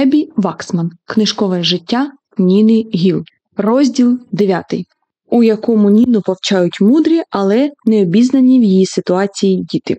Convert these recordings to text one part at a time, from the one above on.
Еббі Ваксман. Книжкове життя Ніни Гілл. Розділ 9, у якому Ніну повчають мудрі, але необізнані в її ситуації діти.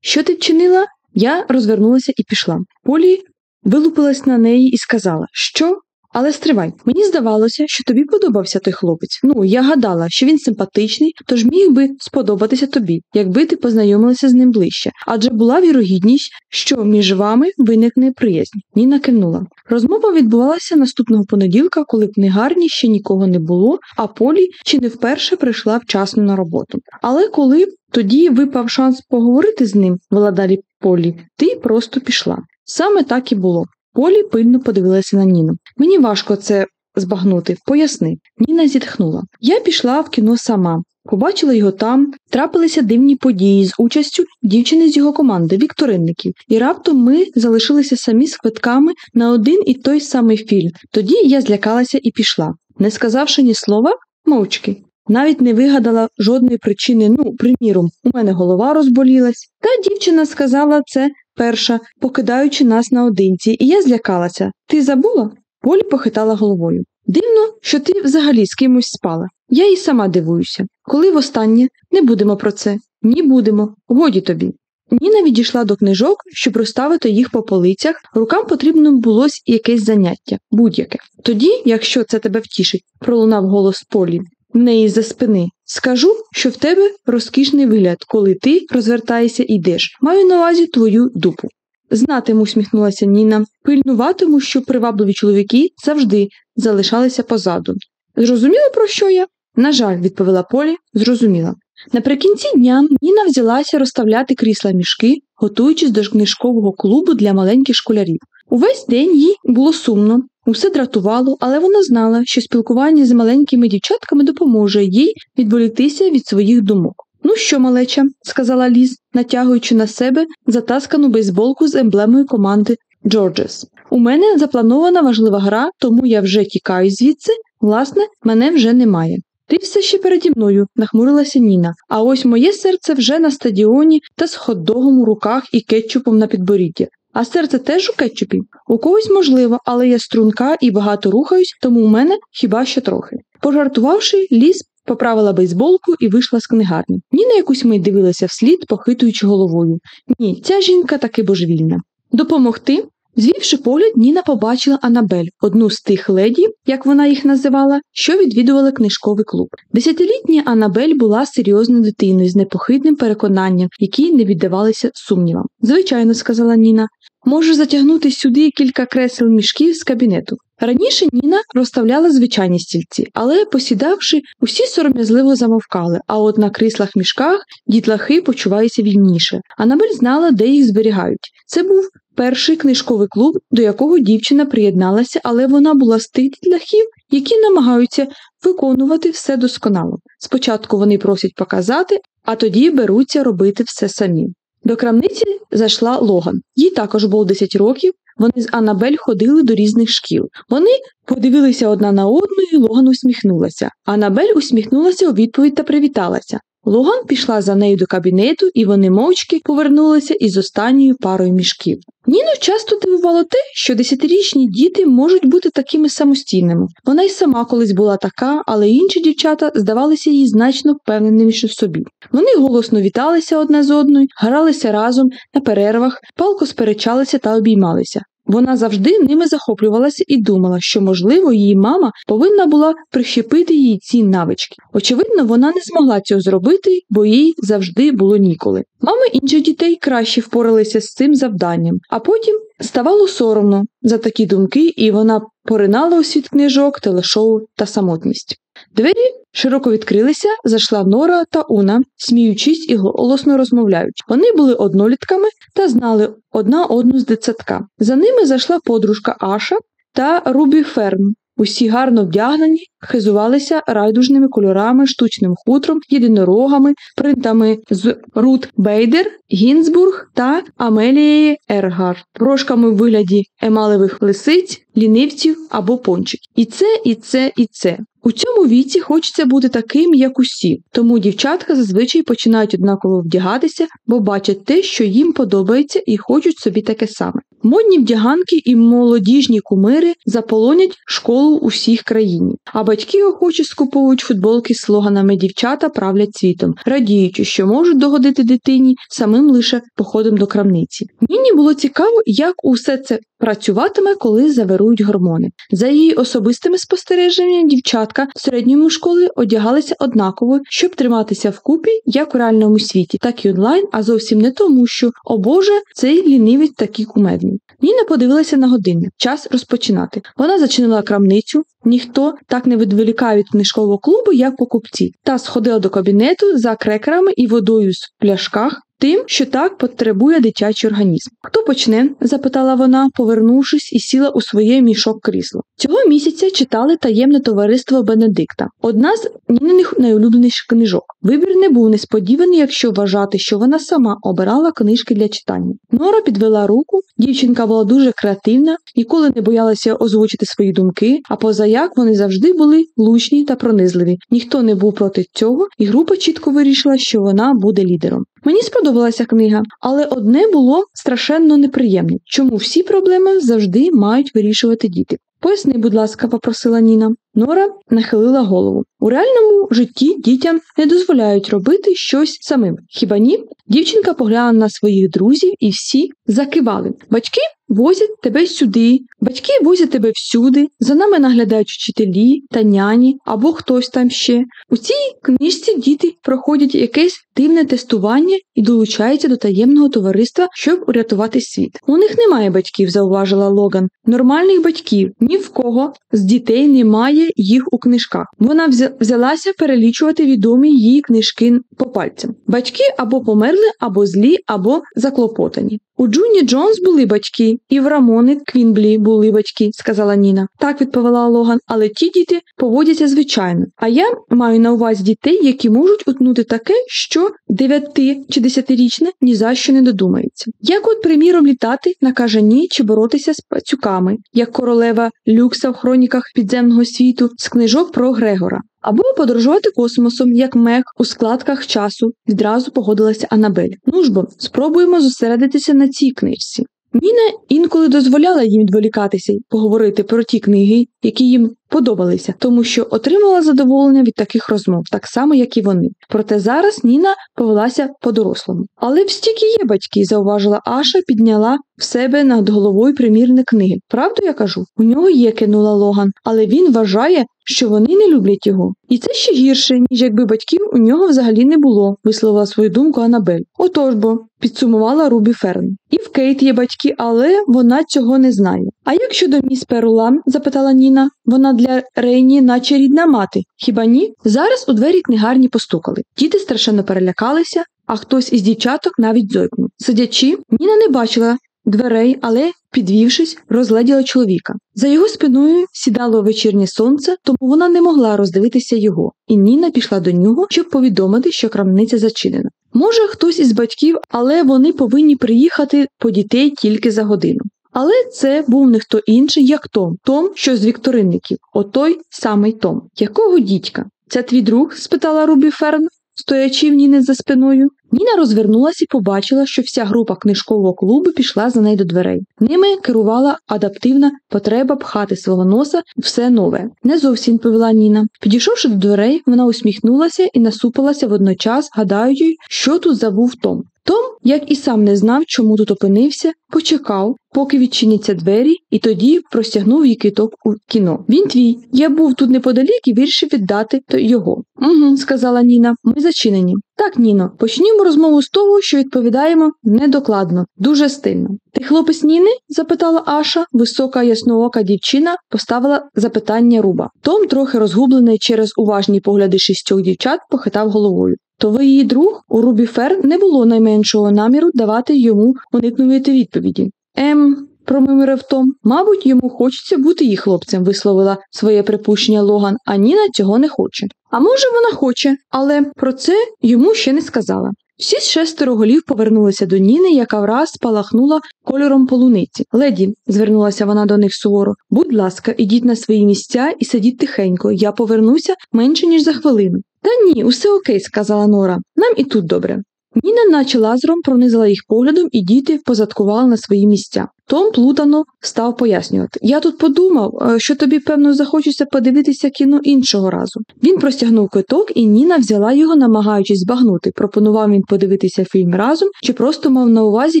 Що ти вчинила? Я розвернулася і пішла. Полі вилупилась на неї і сказала, що але стривай, мені здавалося, що тобі подобався той хлопець. Ну, я гадала, що він симпатичний, тож міг би сподобатися тобі, якби ти познайомилася з ним ближче. Адже була вірогідність, що між вами виникне приязнь. Ніна кивнула. Розмова відбувалася наступного понеділка, коли в книгарні ще нікого не було, а Полі чи не вперше прийшла вчасно на роботу. Але коли тоді випав шанс поговорити з ним, вела далі Полі, ти просто пішла. Саме так і було. Полі пильно подивилася на Ніну. Мені важко це збагнути, поясни. Ніна зітхнула. Я пішла в кіно сама. Побачила його там, трапилися дивні події з участю дівчини з його команди, вікторинників, і раптом ми залишилися самі з квитками на один і той самий фільм. Тоді я злякалася і пішла, не сказавши ні слова, мовчки. Навіть не вигадала жодної причини, ну, приміром, у мене голова розболілась. Та дівчина сказала це перша, покидаючи нас наодинці, і я злякалася. Ти забула? Полі похитала головою. Дивно, що ти взагалі з кимось спала. Я і сама дивуюся. Коли востаннє не будемо про це. Ні, будемо. Годі тобі. Ніна відійшла до книжок, щоб розставити їх по полицях, рукам потрібно було якесь заняття, будь-яке. Тоді, якщо це тебе втішить, пролунав голос Полі, в неї за спини. Скажу, що в тебе розкішний вигляд, коли ти розвертаєшся і йдеш. Маю на увазі твою дупу. Знатиму, усміхнулася Ніна, пильнуватиму, що привабливі чоловіки завжди залишалися позаду. Зрозуміло, про що я? На жаль, відповіла Полі, зрозуміла. Наприкінці дня Ніна взялася розставляти крісла мішки, готуючись до книжкового клубу для маленьких школярів. Увесь день їй було сумно, усе дратувало, але вона знала, що спілкування з маленькими дівчатками допоможе їй відволіктися від своїх думок. Ну що, малеча, сказала Ліз, натягуючи на себе затаскану бейсболку з емблемою команди Джорджес. У мене запланована важлива гра, тому я вже тікаю звідси, власне, мене вже немає. Ти все ще переді мною, нахмурилася Ніна, а ось моє серце вже на стадіоні та з хот-догом у руках і кетчупом на підборідді. А серце теж у кетчупі? У когось можливо, але я струнка і багато рухаюсь, тому у мене хіба що трохи. Пожартувавши, ліс поправила бейсболку і вийшла з книгарні. Ніна якусь мить дивилася вслід, похитуючи головою. Ні, ця жінка таки божевільна. Допомогти? Звівши погляд, Ніна побачила Анабель, одну з тих леді, як вона їх називала, що відвідували книжковий клуб. Десятилітня Анабель була серйозною дитиною з непохитним переконанням, які не віддавалися сумнівам. Звичайно, сказала Ніна, можу затягнути сюди кілька кресел мішків з кабінету. Раніше Ніна розставляла звичайні стільці, але, посідавши, усі сором'язливо замовкали, а от на кріслах мішках дітлахи почуваються вільніше. Анабель знала, де їх зберігають. Це був перший книжковий клуб, до якого дівчина приєдналася, але вона була з тих дітлахів, які намагаються виконувати все досконало. Спочатку вони просять показати, а тоді беруться робити все самі. До крамниці зайшла Логан. Їй також було 10 років. Вони з Анабель ходили до різних шкіл. Вони подивилися одна на одну, і Логан усміхнулася. Анабель усміхнулася у відповідь та привіталася. Логан пішла за нею до кабінету, і вони мовчки повернулися із останньою парою мішків. Ніну часто дивувало те, що десятирічні діти можуть бути такими самостійними. Вона й сама колись була така, але інші дівчата здавалися їй значно впевненіші в собі. Вони голосно віталися одна з одною, гралися разом на перервах, палко сперечалися та обіймалися. Вона завжди ними захоплювалася і думала, що, можливо, її мама повинна була прищепити їй ці навички. Очевидно, вона не змогла цього зробити, бо їй завжди було ніколи. Мами інших дітей краще впоралися з цим завданням, а потім ставало соромно за такі думки, і вона поринала у світ книжок, телешоу та самотність. Двері широко відкрилися, зайшла Нора та Уна, сміючись і голосно розмовляючи. Вони були однолітками та знали одна одну з дитсадка. За ними зайшла подружка Аша та Рубі Ферм. Усі гарно вдягнені, хизувалися райдужними кольорами, штучним хутром, єдинорогами, принтами з Рут Бейдер, Гінзбург та Амелієї Ергар, рожками в вигляді емалевих лисиць лінивців або пончик. І це, і це, і це. У цьому віці хочеться бути таким, як усі, тому дівчатка зазвичай починають однаково вдягатися, бо бачать те, що їм подобається, і хочуть собі таке саме. Модні вдяганки і молодіжні кумири заполонять школу усіх країні, а батьки охоче скуповують футболки з слоганами дівчата правлять світом, радіючи, що можуть догодити дитині самим лише походом до крамниці. Ніні було цікаво, як усе це працюватиме, коли завирують гормони. За її особистими спостереженнями, дівчатка в середньому школи одягалися однаково, щоб триматися вкупі як у реальному світі, так і онлайн, а зовсім не тому, що о Боже, цей лінивець такий кумедний. Ніна подивилася на годинник. Час розпочинати. Вона зачинила крамницю. Ніхто так не відволікає від книжкового клубу, як покупці, та сходила до кабінету за крекерами і водою з пляшках, тим, що так потребує дитячий організм. Хто почне? запитала вона, повернувшись і сіла у своє мішок крісло. Цього місяця читали таємне товариство Бенедикта, одна з Ніниних найулюбленіших книжок. Вибір не був несподіваний, якщо вважати, що вона сама обирала книжки для читання. Нора підвела руку, дівчинка була дуже креативна, ніколи не боялася озвучити свої думки, а позаяк вони завжди були лучні та пронизливі. Ніхто не був проти цього, і група чітко вирішила, що вона буде лідером. Мені сподобалася книга, але одне було страшенно неприємне, чому всі проблеми завжди мають вирішувати діти. Поясни, будь ласка, попросила Ніна. Нора нахилила голову. У реальному житті дітям не дозволяють робити щось самим. Хіба ні? Дівчинка поглянула на своїх друзів і всі закивали. Батьки возять тебе сюди, батьки возять тебе всюди, за нами наглядають вчителі та няні або хтось там ще. У цій книжці діти проходять якесь дивне тестування і долучаються до таємного товариства, щоб урятувати світ. У них немає батьків, зауважила Логан. Нормальних батьків ні в кого з дітей немає їх у книжках. Вона взялася перелічувати відомі її книжки по пальцям. Батьки або померли, або злі, або заклопотані. У Джуні Джонс були батьки, і в Рамони Квінблі були батьки, сказала Ніна. Так відповіла Логан, але ті діти поводяться звичайно. А я маю на увазі дітей, які можуть утнути таке, що 9 чи 10-річне ні за що не додумається. Як, от, приміром, літати на кажані чи боротися з пацюками, як королева Люкса в хроніках підземного світу з книжок про Грегора. Або подорожувати космосом, як мех у складках часу, відразу погодилася Анабель. Ну ж бо, спробуємо зосередитися на цій книжці. Ніна інколи дозволяла їм відволікатися й поговорити про ті книги, які їм подобалися, тому що отримала задоволення від таких розмов, так само, як і вони. Проте зараз Ніна повелася по-дорослому. Але в стільки є батьки, зауважила Аша, підняла в себе над головою примірник книги. Правду я кажу? У нього є, кинула Логан, але він вважає, що вони не люблять його. І це ще гірше, ніж якби батьків у нього взагалі не було, висловила свою думку Анабель. Отож бо, підсумувала Рубі Ферн. І в Кейт є батьки, але вона цього не знає. А як щодо міс Перулан? запитала Ніна. Вона для Рейні, наче рідна мати. Хіба ні? Зараз у двері книгарні постукали. Діти страшенно перелякалися, а хтось із дівчаток навіть зойкнув. Сидячи, Ніна не бачила дверей, але, підвівшись, розгледіла чоловіка. За його спиною сідало вечірнє сонце, тому вона не могла роздивитися його, і Ніна пішла до нього, щоб повідомити, що крамниця зачинена. Може, хтось із батьків, але вони повинні приїхати по дітей тільки за годину. Але це був не хто інший, як Том, Том, що з вікторинників, отой самий Том. Якого дідька? Це твій друг? спитала Рубі Ферн, стоячи в Ніни за спиною. Ніна розвернулася і побачила, що вся група книжкового клубу пішла за нею до дверей. Ними керувала адаптивна потреба пхати свого носа все нове. Не зовсім повела Ніна. Підійшовши до дверей, вона усміхнулася і насупилася водночас, гадаючи, що тут забув Том. Том, як і сам не знав, чому тут опинився, почекав, поки відчиняться двері, і тоді простягнув їй киток у кіно. Він твій. Я був тут неподалік і вирішив віддати його. Угу, сказала Ніна. Ми зачинені. Так, Ніно, почнімо розмову з того, що відповідаємо недокладно, дуже стильно. Ти хлопець Ніни? запитала Аша, висока ясноока дівчина поставила запитання руба. Том, трохи розгублений через уважні погляди шістьох дівчат, похитав головою. То ви її друг? У Рубі Фер не було найменшого наміру давати йому уникнути відповіді. Ем, промимирив Том. Мабуть, йому хочеться бути її хлопцем, висловила своє припущення Логан, а Ніна цього не хоче. А може, вона хоче, але про це йому ще не сказала. Всі з шестеро голів повернулися до Ніни, яка враз спалахнула кольором полуниці. Леді, звернулася вона до них суворо, будь ласка, ідіть на свої місця і сидіть тихенько. Я повернуся менше, ніж за хвилину. Та ні, усе окей, сказала Нора. Нам і тут добре. Ніна, наче лазером, пронизала їх поглядом, і діти позадкували на свої місця. Том плутано став пояснювати. Я тут подумав, е, що тобі, певно, захочеться подивитися кіно іншого разу. Він простягнув квиток, і Ніна взяла його, намагаючись збагнути. Пропонував він подивитися фільм разом, чи просто мав на увазі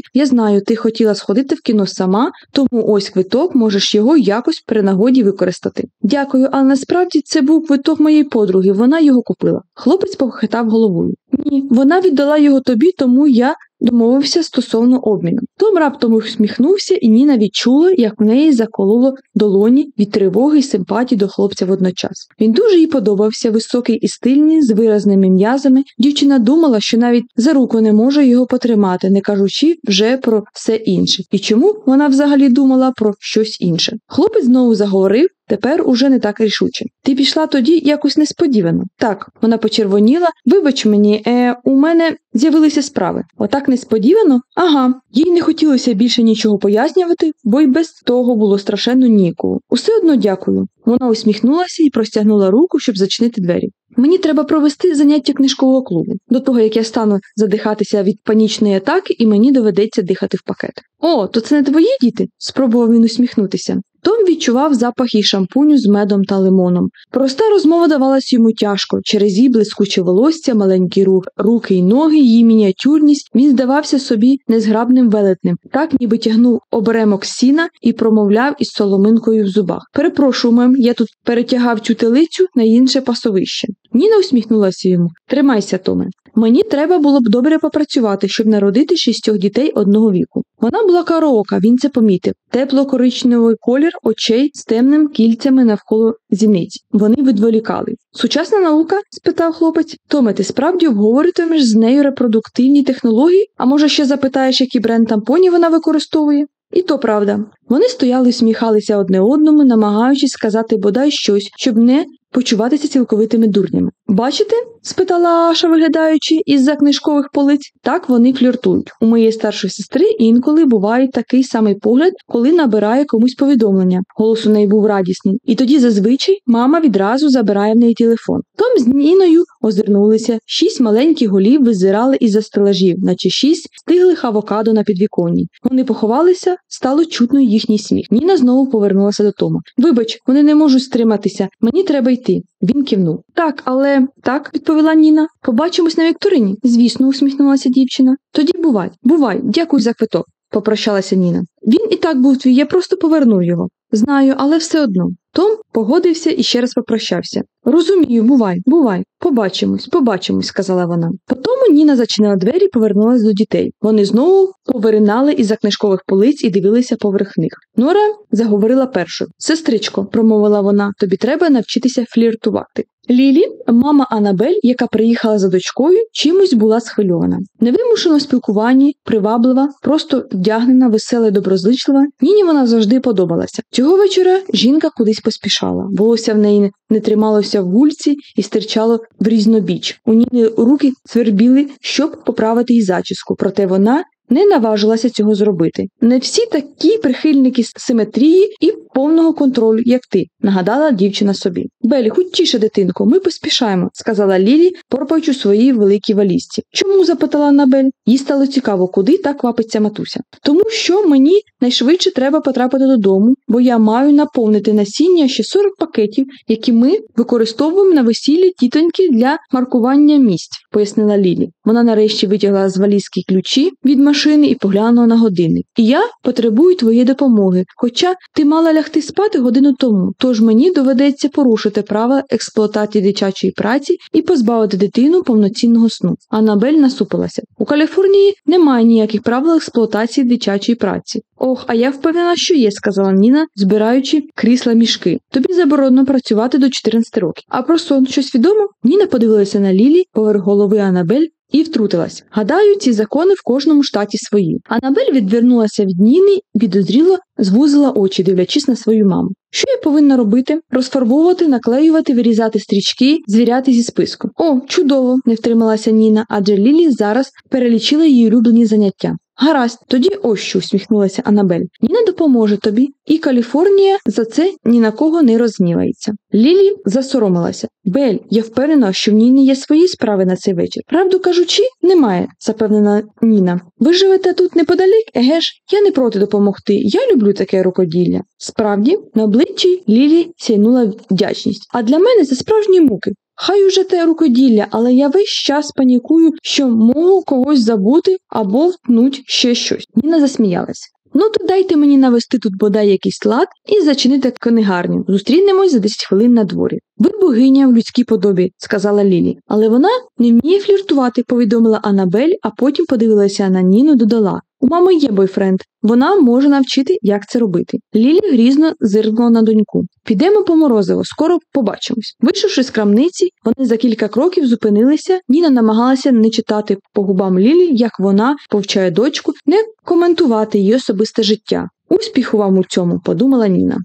Я знаю, ти хотіла сходити в кіно сама, тому ось квиток, можеш його якось при нагоді використати. Дякую, але насправді це був квиток моєї подруги, вона його купила. Хлопець похитав головою. Ні, вона віддала його тобі, тому я домовився стосовно обміну. Том раптом усміхнувся, і Ніна відчула, як в неї закололо долоні від тривоги й симпатії до хлопця водночас. Він дуже їй подобався, високий і стильний, з виразними м'язами. Дівчина думала, що навіть за руку не може його потримати, не кажучи вже про все інше. І чому вона взагалі думала про щось інше? Хлопець знову заговорив. Тепер уже не так рішуче. Ти пішла тоді якось несподівано. Так, вона почервоніла. Вибач мені, е, у мене з'явилися справи. Отак несподівано? Ага. Їй не хотілося більше нічого пояснювати, бо й без того було страшенно ніку. Усе одно дякую. Вона усміхнулася і простягнула руку, щоб зачинити двері. Мені треба провести заняття книжкового клубу до того, як я стану задихатися від панічної атаки, і мені доведеться дихати в пакет. О, то це не твої діти? спробував він усміхнутися. Том відчував запах її шампуню з медом та лимоном. Проста розмова давалась йому тяжко. Через її блискуче волосся, маленькі рух, руки й ноги, її мініатюрність він здавався собі незграбним велетнем, так ніби тягнув оберемок сіна і промовляв із соломинкою в зубах. Перепрошую, мем, я тут перетягав цю телицю на інше пасовище. Ніна усміхнулася йому. Тримайся, Томе. Мені треба було б добре попрацювати, щоб народити шістьох дітей одного віку. Вона була кароока, він це помітив. Тепло-коричневий колір очей з темним кільцями навколо зіниць. Вони відволікали. Сучасна наука? спитав хлопець. Томе, ти справді обговорюватимеш з нею репродуктивні технології? А може ще запитаєш, які бренд тампонів вона використовує? І то правда. Вони стояли сміхалися одне одному, намагаючись сказати бодай щось, щоб не почуватися цілковитими дурнями. Бачите? спитала Аша, виглядаючи із за книжкових полиць. Так вони фліртують. У моєї старшої сестри інколи буває такий самий погляд, коли набирає комусь повідомлення. Голос у неї був радісний. І тоді зазвичай мама відразу забирає в неї телефон. Том з Ніною озирнулися, шість маленьких голів визирали із за стелажів, наче шість стиглих авокадо на підвіконні. Вони поховалися, стало чутно їхній сміх. Ніна знову повернулася до Тома. Вибач, вони не можуть стриматися. Мені треба йти. Він кивнув. Так, але так, відповіла Ніна. Побачимось на вікторині. Звісно, усміхнулася дівчина. Тоді бувай, бувай, дякую за квиток, попрощалася Ніна. Він і так був твій, я просто повернув його. Знаю, але все одно. Том погодився і ще раз попрощався. Розумію, бувай, бувай. Побачимось, побачимось, сказала вона. Потім Ніна зачинила двері і повернулася до дітей. Вони знову повиринали із за книжкових полиць і дивилися поверх них. Нора заговорила першою. Сестричко, промовила вона, тобі треба навчитися фліртувати. Лілі, мама Анабель, яка приїхала за дочкою, чимось була схвильована. Невимушено спілкуванні, приваблива, просто вдягнена, весела й доброзичлива. Ніні вона завжди подобалася. Цього вечора жінка кудись поспішала. Волосся в неї не трималося в гульці і стирчало в різнобіч. У Ніни руки свербіли, щоб поправити їй зачіску, проте вона не наважилася цього зробити. Не всі такі прихильники симетрії і повного контролю, як ти, нагадала дівчина собі. Белі, хутчіше, дитинко, ми поспішаємо, сказала Лілі, порпаючи своїй великій валізці. Чому? запитала Набель. Їй стало цікаво, куди так квапиться матуся. Тому що мені найшвидше треба потрапити додому, бо я маю наповнити насіння ще 40 пакетів, які ми використовуємо на весіллі тітоньки для маркування місць, пояснила Лілі. Вона нарешті витягла з валізки ключі від машини і поглянула на годинник. І я потребую твоєї допомоги. Хоча ти мала лягти спати годину тому, тож мені доведеться порушити права експлуатації дитячої праці і позбавити дитину повноцінного сну. Анабель насупилася. У Каліфорнії немає ніяких правил експлуатації дитячої праці. Ох, а я впевнена, що є, сказала Ніна, збираючи крісла мішки. Тобі заборонено працювати до 14 років. А про сон щось відомо? Ніна подивилася на Лілі поверх голови Анабель. І втрутилась. Гадаю, ці закони в кожному штаті свої. Анабель відвернулася від Ніни і підозріло звузила очі, дивлячись на свою маму. Що я повинна робити? Розфарбовувати, наклеювати, вирізати стрічки, звіряти зі списку. О, чудово! не втрималася Ніна, адже Лілі зараз перелічила її улюблені заняття. Гаразд, тоді ось що усміхнулася Анабель. Ніна допоможе тобі, і Каліфорнія за це ні на кого не розгнівається. Лілі засоромилася. Бель, я впевнена, що в Ніні є свої справи на цей вечір. Правду кажучи, немає, запевнена Ніна. Ви живете тут неподалік, еге ж, я не проти допомогти. Я люблю таке рукоділля. Справді, на обличчі Лілі сяйнула вдячність. А для мене це справжні муки. Хай уже те рукоділля, але я весь час панікую, що можу когось забути або втнуть ще щось. Ніна засміялась. Ну, то дайте мені навести тут бодай якийсь лад і зачинити книгарню. Зустрінемось за 10 хвилин на дворі. Ви богиня в людській подобі, сказала Лілі. Але вона не вміє фліртувати, повідомила Анабель, а потім подивилася на Ніну, додала. У мами є бойфренд, вона може навчити, як це робити. Лілі грізно зиркнула на доньку. Підемо по морозиво, скоро побачимось. Вийшовши з крамниці, вони за кілька кроків зупинилися. Ніна намагалася не читати по губам Лілі, як вона повчає дочку, не коментувати її особисте життя. Успіху вам у цьому, подумала Ніна.